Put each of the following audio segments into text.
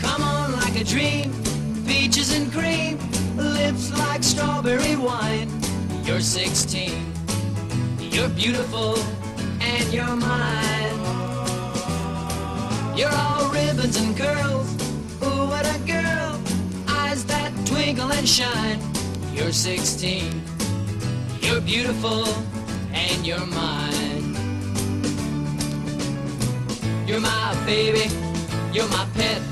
come on like a dream. Peaches and cream, lips like strawberry wine. You're 16, you're beautiful, and you're mine. You're all ribbons and curls. Ooh, what a girl. Eyes that twinkle and shine. You're 16, you're beautiful, and you're mine. You're my baby, you're my pet.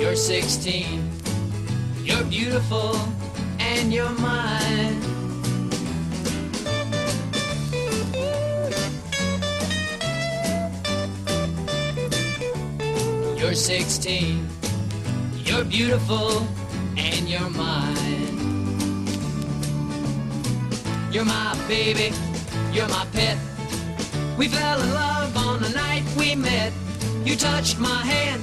You're 16, you're beautiful, and you're mine. You're 16, you're beautiful, and you're mine. You're my baby, you're my pet. We fell in love on the night we met. You touched my hand,